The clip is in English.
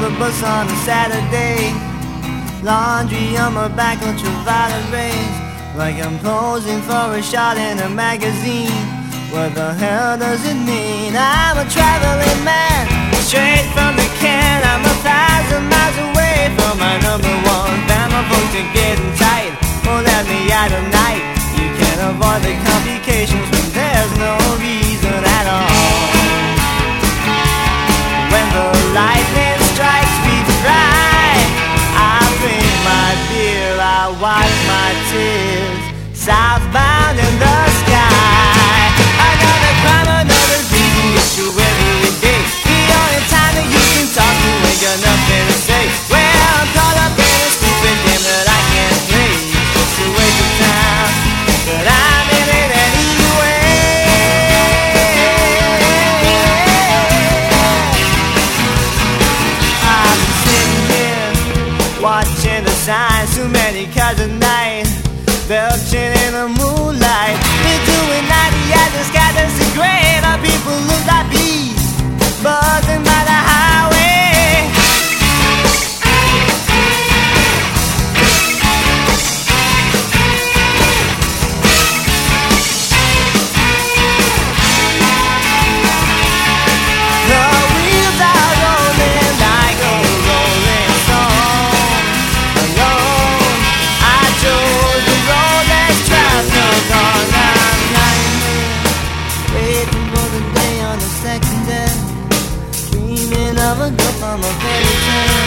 the bus on a Saturday. Laundry on my back, on ultraviolet rays. Like I'm posing for a shot in a magazine. What the hell does it mean? I'm a traveling man, straight from the can. I'm a thousand miles away from my number one. My folks are getting tight. Won't let me out at night. You can't avoid the Southbound in the sky, another every day. The only time that you can talk to got nothing to say. Well, I'm caught up in a stupid game that I can't play. Just a waste of time, but I'm in it anyway. Been sitting here watching too many cars at night, belching in the moonlight. Second day, dreaming of a girl from a fairy tale.